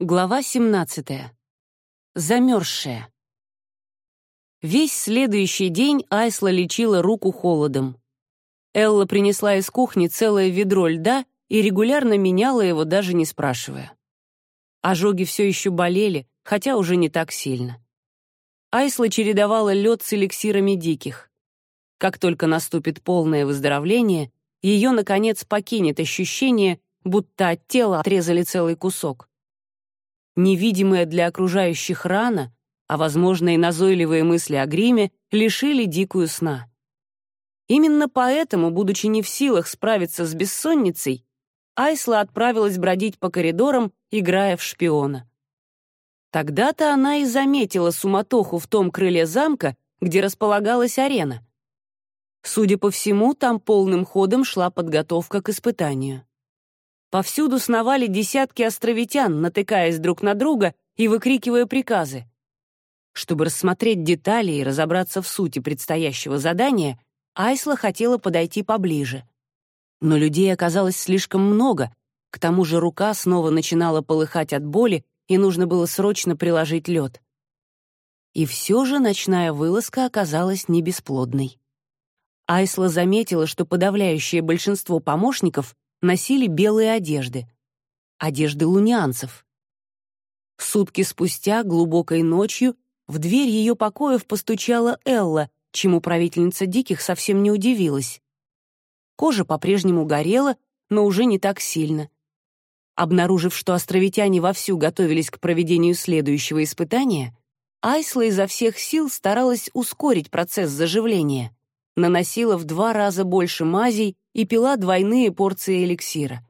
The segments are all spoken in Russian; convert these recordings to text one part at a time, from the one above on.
Глава 17. Замерзшая. Весь следующий день Айсла лечила руку холодом. Элла принесла из кухни целое ведро льда и регулярно меняла его, даже не спрашивая. Ожоги все еще болели, хотя уже не так сильно. Айсла чередовала лед с эликсирами диких. Как только наступит полное выздоровление, ее, наконец, покинет ощущение, будто от тела отрезали целый кусок невидимая для окружающих рана, а, возможно, и назойливые мысли о гриме лишили дикую сна. Именно поэтому, будучи не в силах справиться с бессонницей, Айсла отправилась бродить по коридорам, играя в шпиона. Тогда-то она и заметила суматоху в том крыле замка, где располагалась арена. Судя по всему, там полным ходом шла подготовка к испытанию. Повсюду сновали десятки островитян, натыкаясь друг на друга и выкрикивая приказы. Чтобы рассмотреть детали и разобраться в сути предстоящего задания, Айсла хотела подойти поближе. Но людей оказалось слишком много, к тому же рука снова начинала полыхать от боли, и нужно было срочно приложить лед. И все же ночная вылазка оказалась не бесплодной. Айсла заметила, что подавляющее большинство помощников носили белые одежды. Одежды лунианцев. Сутки спустя, глубокой ночью, в дверь ее покоев постучала Элла, чему правительница Диких совсем не удивилась. Кожа по-прежнему горела, но уже не так сильно. Обнаружив, что островитяне вовсю готовились к проведению следующего испытания, Айсла изо всех сил старалась ускорить процесс заживления наносила в два раза больше мазей и пила двойные порции эликсира.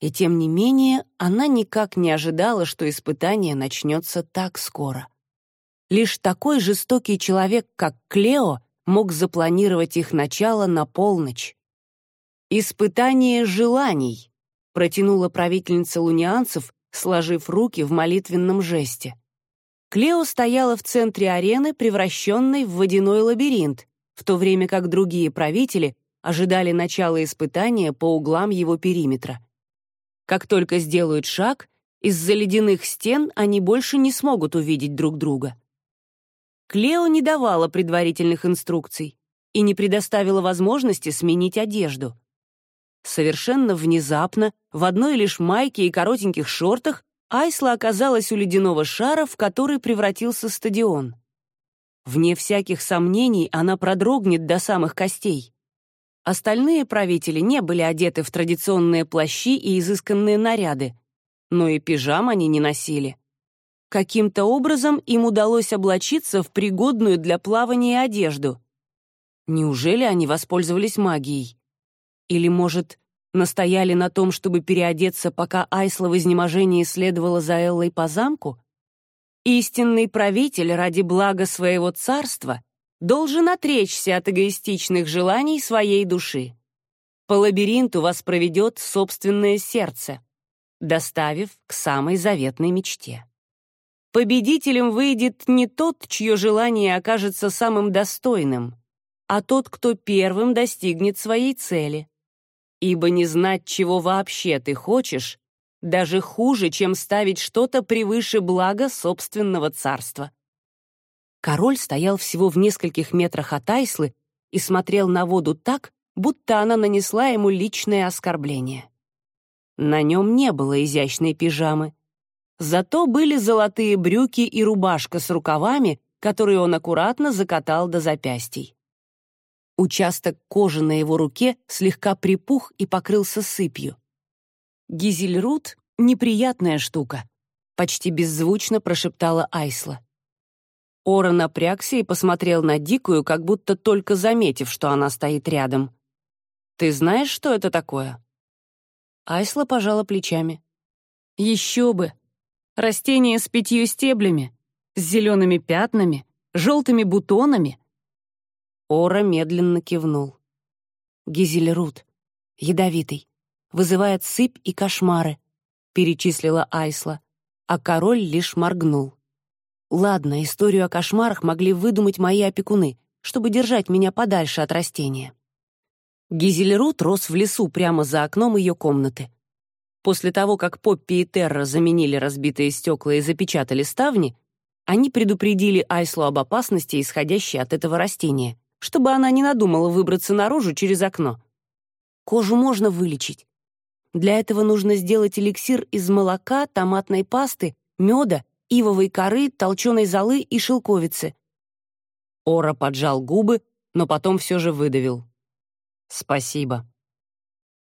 И тем не менее, она никак не ожидала, что испытание начнется так скоро. Лишь такой жестокий человек, как Клео, мог запланировать их начало на полночь. «Испытание желаний», — протянула правительница лунианцев, сложив руки в молитвенном жесте. Клео стояла в центре арены, превращенной в водяной лабиринт, в то время как другие правители ожидали начала испытания по углам его периметра. Как только сделают шаг, из-за ледяных стен они больше не смогут увидеть друг друга. Клео не давала предварительных инструкций и не предоставила возможности сменить одежду. Совершенно внезапно, в одной лишь майке и коротеньких шортах, Айсла оказалась у ледяного шара, в который превратился стадион. Вне всяких сомнений она продрогнет до самых костей. Остальные правители не были одеты в традиционные плащи и изысканные наряды, но и пижам они не носили. Каким-то образом им удалось облачиться в пригодную для плавания одежду. Неужели они воспользовались магией? Или, может, настояли на том, чтобы переодеться, пока Айсла в изнеможении следовала за Эллой по замку? Истинный правитель ради блага своего царства должен отречься от эгоистичных желаний своей души. По лабиринту вас проведет собственное сердце, доставив к самой заветной мечте. Победителем выйдет не тот, чье желание окажется самым достойным, а тот, кто первым достигнет своей цели. Ибо не знать, чего вообще ты хочешь, даже хуже, чем ставить что-то превыше блага собственного царства. Король стоял всего в нескольких метрах от Айслы и смотрел на воду так, будто она нанесла ему личное оскорбление. На нем не было изящной пижамы. Зато были золотые брюки и рубашка с рукавами, которые он аккуратно закатал до запястий. Участок кожи на его руке слегка припух и покрылся сыпью. Гизельрут — неприятная штука», — почти беззвучно прошептала Айсла. Ора напрягся и посмотрел на Дикую, как будто только заметив, что она стоит рядом. «Ты знаешь, что это такое?» Айсла пожала плечами. «Еще бы! Растение с пятью стеблями, с зелеными пятнами, желтыми бутонами». Ора медленно кивнул. «Гизельрут. Ядовитый вызывает сыпь и кошмары», — перечислила Айсла, а король лишь моргнул. «Ладно, историю о кошмарах могли выдумать мои опекуны, чтобы держать меня подальше от растения». Гизельрут рос в лесу прямо за окном ее комнаты. После того, как Поппи и Терра заменили разбитые стекла и запечатали ставни, они предупредили Айслу об опасности, исходящей от этого растения, чтобы она не надумала выбраться наружу через окно. Кожу можно вылечить. Для этого нужно сделать эликсир из молока, томатной пасты, меда, ивовой коры, толченой золы и шелковицы. Ора поджал губы, но потом все же выдавил. «Спасибо»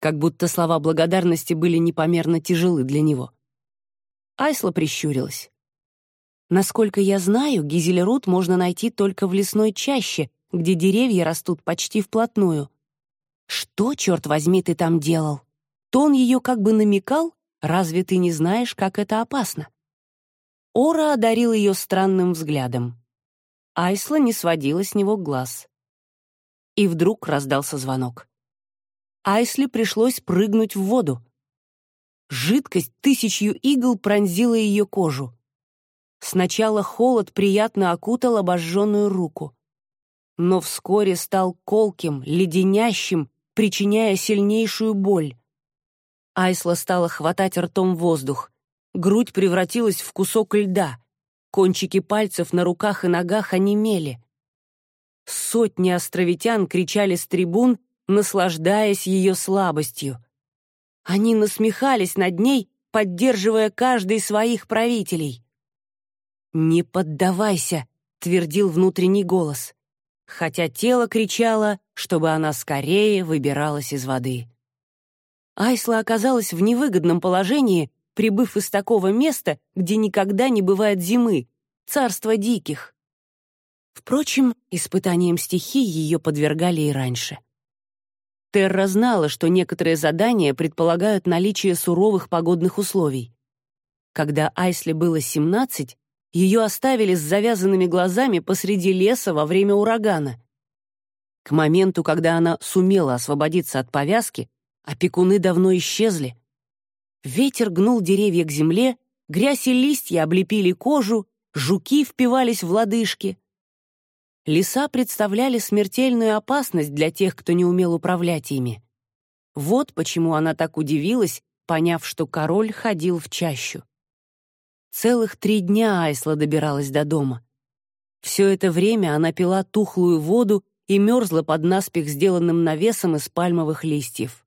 как будто слова благодарности были непомерно тяжелы для него. Айсла прищурилась. Насколько я знаю, гизелерут можно найти только в лесной чаще, где деревья растут почти вплотную. Что, черт возьми, ты там делал? Тон ее как бы намекал, разве ты не знаешь, как это опасно? Ора одарил ее странным взглядом. Айсла не сводила с него глаз. И вдруг раздался звонок. Айсли пришлось прыгнуть в воду. Жидкость тысячью игл пронзила ее кожу. Сначала холод приятно окутал обожженную руку. Но вскоре стал колким, леденящим, причиняя сильнейшую боль. Айсла стала хватать ртом воздух. Грудь превратилась в кусок льда. Кончики пальцев на руках и ногах онемели. Сотни островитян кричали с трибун наслаждаясь ее слабостью. Они насмехались над ней, поддерживая каждый своих правителей. «Не поддавайся», — твердил внутренний голос, хотя тело кричало, чтобы она скорее выбиралась из воды. Айсла оказалась в невыгодном положении, прибыв из такого места, где никогда не бывает зимы, царства диких. Впрочем, испытанием стихий ее подвергали и раньше. Терра знала, что некоторые задания предполагают наличие суровых погодных условий. Когда Айсли было 17, ее оставили с завязанными глазами посреди леса во время урагана. К моменту, когда она сумела освободиться от повязки, опекуны давно исчезли. Ветер гнул деревья к земле, грязь и листья облепили кожу, жуки впивались в лодыжки. Леса представляли смертельную опасность для тех, кто не умел управлять ими. Вот почему она так удивилась, поняв, что король ходил в чащу. Целых три дня Айсла добиралась до дома. Все это время она пила тухлую воду и мерзла под наспех сделанным навесом из пальмовых листьев.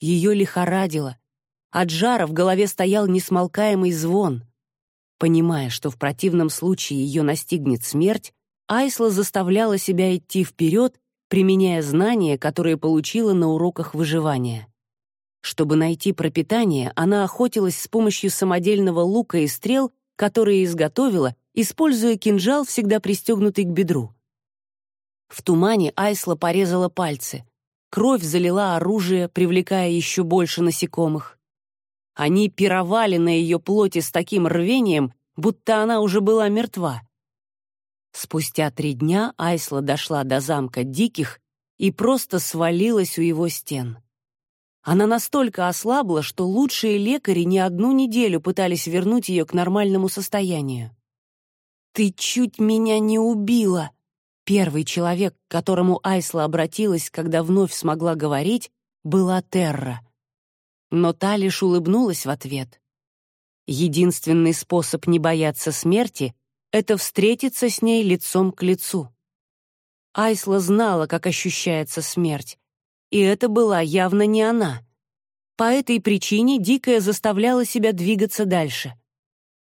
Ее лихорадило. От жара в голове стоял несмолкаемый звон. Понимая, что в противном случае ее настигнет смерть, Айсла заставляла себя идти вперед, применяя знания, которые получила на уроках выживания. Чтобы найти пропитание, она охотилась с помощью самодельного лука и стрел, которые изготовила, используя кинжал, всегда пристегнутый к бедру. В тумане Айсла порезала пальцы. Кровь залила оружие, привлекая еще больше насекомых. Они пировали на ее плоти с таким рвением, будто она уже была мертва. Спустя три дня Айсла дошла до замка Диких и просто свалилась у его стен. Она настолько ослабла, что лучшие лекари не одну неделю пытались вернуть ее к нормальному состоянию. «Ты чуть меня не убила!» Первый человек, к которому Айсла обратилась, когда вновь смогла говорить, была Терра. Но та лишь улыбнулась в ответ. Единственный способ не бояться смерти это встретиться с ней лицом к лицу. Айсла знала, как ощущается смерть, и это была явно не она. По этой причине Дикая заставляла себя двигаться дальше.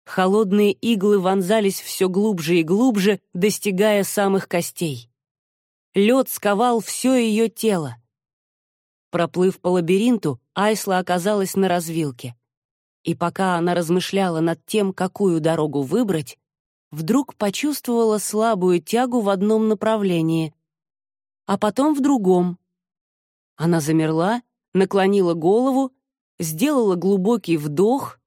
Холодные иглы вонзались все глубже и глубже, достигая самых костей. Лед сковал все ее тело. Проплыв по лабиринту, Айсла оказалась на развилке. И пока она размышляла над тем, какую дорогу выбрать, вдруг почувствовала слабую тягу в одном направлении, а потом в другом. Она замерла, наклонила голову, сделала глубокий вдох.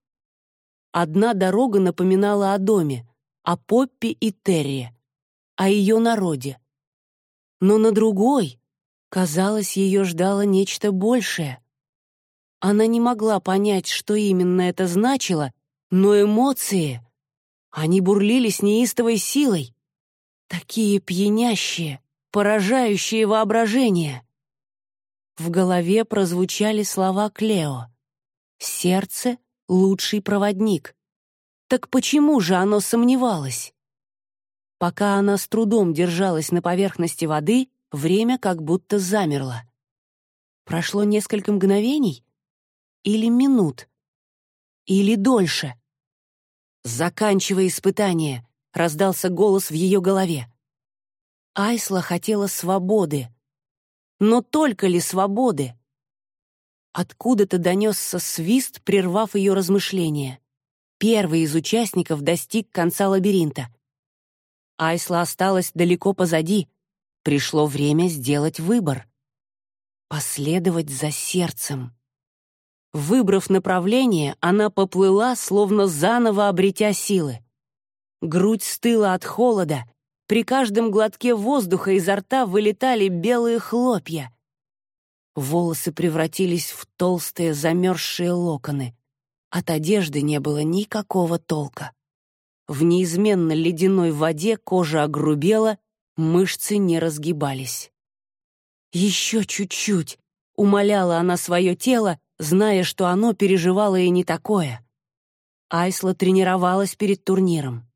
Одна дорога напоминала о доме, о Поппи и Терри, о ее народе. Но на другой, казалось, ее ждало нечто большее. Она не могла понять, что именно это значило, но эмоции — они бурлили с неистовой силой. Такие пьянящие, поражающие воображение. В голове прозвучали слова Клео. Сердце — лучший проводник. Так почему же оно сомневалось? Пока она с трудом держалась на поверхности воды, время как будто замерло. Прошло несколько мгновений? Или минут? Или дольше? «Заканчивай испытание», — раздался голос в ее голове. Айсла хотела свободы. Но только ли свободы? Откуда-то донесся свист, прервав ее размышления. Первый из участников достиг конца лабиринта. Айсла осталась далеко позади. Пришло время сделать выбор. Последовать за сердцем. Выбрав направление, она поплыла, словно заново обретя силы. Грудь стыла от холода, при каждом глотке воздуха изо рта вылетали белые хлопья. Волосы превратились в толстые замерзшие локоны. От одежды не было никакого толка. В неизменно ледяной воде кожа огрубела, мышцы не разгибались. «Еще чуть-чуть», — умоляла она свое тело, зная, что оно переживало и не такое. Айсла тренировалась перед турниром.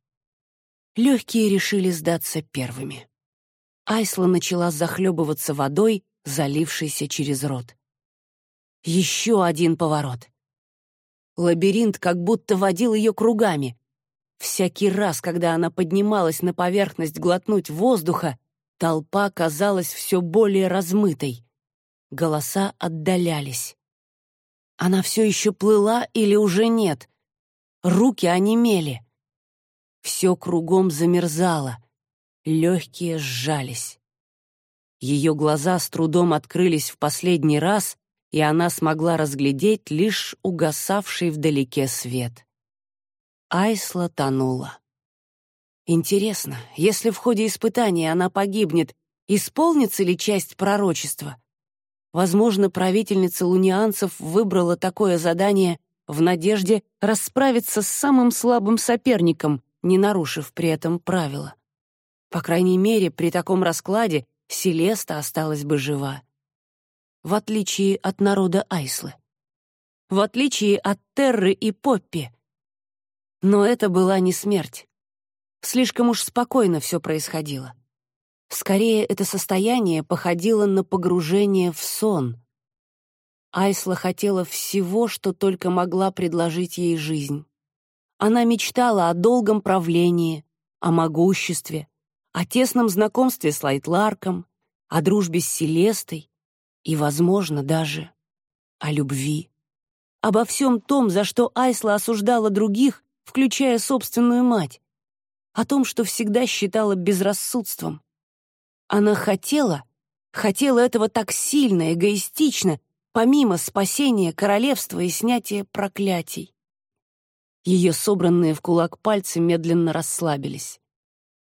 Легкие решили сдаться первыми. Айсла начала захлебываться водой, залившейся через рот. Еще один поворот. Лабиринт как будто водил ее кругами. Всякий раз, когда она поднималась на поверхность глотнуть воздуха, толпа казалась все более размытой. Голоса отдалялись. Она все еще плыла или уже нет? Руки онемели. Все кругом замерзало. Легкие сжались. Ее глаза с трудом открылись в последний раз, и она смогла разглядеть лишь угасавший вдалеке свет. Айсла тонула. Интересно, если в ходе испытания она погибнет, исполнится ли часть пророчества? Возможно, правительница лунианцев выбрала такое задание в надежде расправиться с самым слабым соперником, не нарушив при этом правила. По крайней мере, при таком раскладе Селеста осталась бы жива. В отличие от народа Айслы. В отличие от Терры и Поппи. Но это была не смерть. Слишком уж спокойно все происходило. Скорее, это состояние походило на погружение в сон. Айсла хотела всего, что только могла предложить ей жизнь. Она мечтала о долгом правлении, о могуществе, о тесном знакомстве с Лайтларком, о дружбе с Селестой и, возможно, даже о любви. Обо всем том, за что Айсла осуждала других, включая собственную мать. О том, что всегда считала безрассудством. Она хотела, хотела этого так сильно, эгоистично, помимо спасения королевства и снятия проклятий. Ее собранные в кулак пальцы медленно расслабились.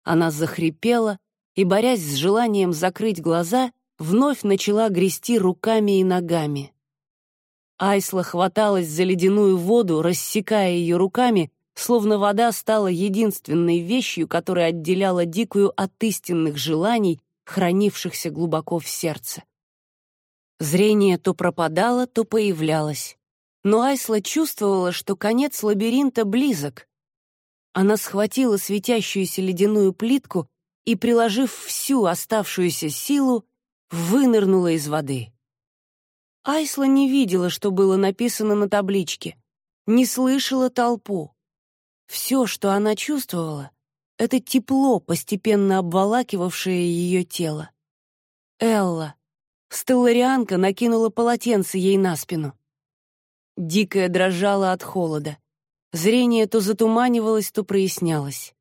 Она захрипела и, борясь с желанием закрыть глаза, вновь начала грести руками и ногами. Айсла хваталась за ледяную воду, рассекая ее руками, словно вода стала единственной вещью, которая отделяла дикую от истинных желаний хранившихся глубоко в сердце. Зрение то пропадало, то появлялось. Но Айсла чувствовала, что конец лабиринта близок. Она схватила светящуюся ледяную плитку и, приложив всю оставшуюся силу, вынырнула из воды. Айсла не видела, что было написано на табличке, не слышала толпу. Все, что она чувствовала, это тепло, постепенно обволакивавшее ее тело. Элла. Стелларианка накинула полотенце ей на спину. Дикая дрожала от холода. Зрение то затуманивалось, то прояснялось.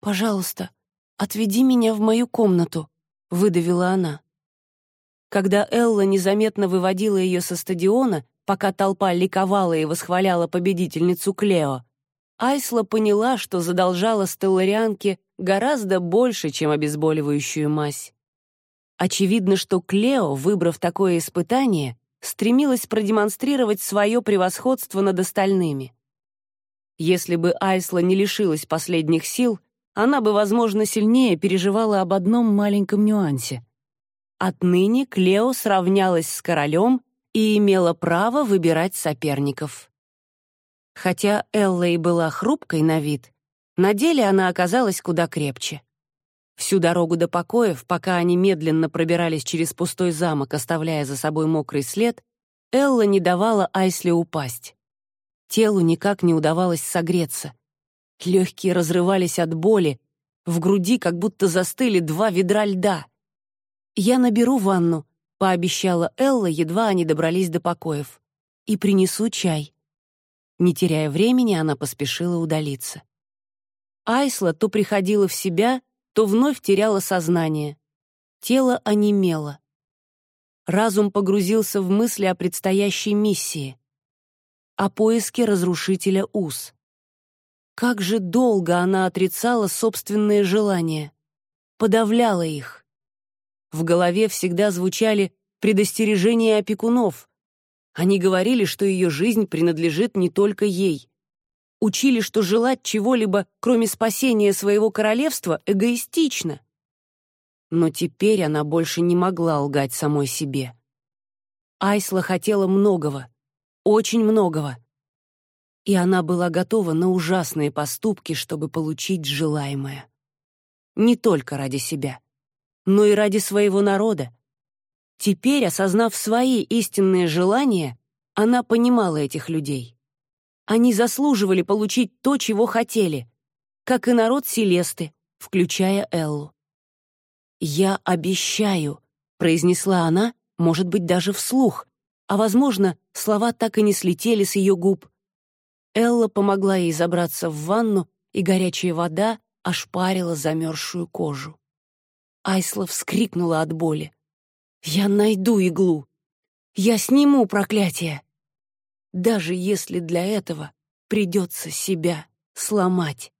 «Пожалуйста, отведи меня в мою комнату», — выдавила она. Когда Элла незаметно выводила ее со стадиона, пока толпа ликовала и восхваляла победительницу Клео, Айсла поняла, что задолжала стелларианке гораздо больше, чем обезболивающую мазь. Очевидно, что Клео, выбрав такое испытание, стремилась продемонстрировать свое превосходство над остальными. Если бы Айсла не лишилась последних сил, она бы, возможно, сильнее переживала об одном маленьком нюансе. Отныне Клео сравнялась с королем и имела право выбирать соперников. Хотя Элла и была хрупкой на вид, на деле она оказалась куда крепче. Всю дорогу до покоев, пока они медленно пробирались через пустой замок, оставляя за собой мокрый след, Элла не давала Айсле упасть. Телу никак не удавалось согреться. Легкие разрывались от боли, в груди как будто застыли два ведра льда. «Я наберу ванну», — пообещала Элла, едва они добрались до покоев, «и принесу чай». Не теряя времени, она поспешила удалиться. Айсла то приходила в себя, то вновь теряла сознание. Тело онемело. Разум погрузился в мысли о предстоящей миссии, о поиске разрушителя уз. Как же долго она отрицала собственные желания, подавляла их. В голове всегда звучали предостережения опекунов. Они говорили, что ее жизнь принадлежит не только ей. Учили, что желать чего-либо, кроме спасения своего королевства, эгоистично. Но теперь она больше не могла лгать самой себе. Айсла хотела многого, очень многого. И она была готова на ужасные поступки, чтобы получить желаемое. Не только ради себя, но и ради своего народа. Теперь, осознав свои истинные желания, она понимала этих людей. Они заслуживали получить то, чего хотели, как и народ Селесты, включая Эллу. «Я обещаю», — произнесла она, может быть, даже вслух, а, возможно, слова так и не слетели с ее губ. Элла помогла ей забраться в ванну, и горячая вода ошпарила замерзшую кожу. Айсла вскрикнула от боли. «Я найду иглу! Я сниму проклятие! Даже если для этого придется себя сломать!»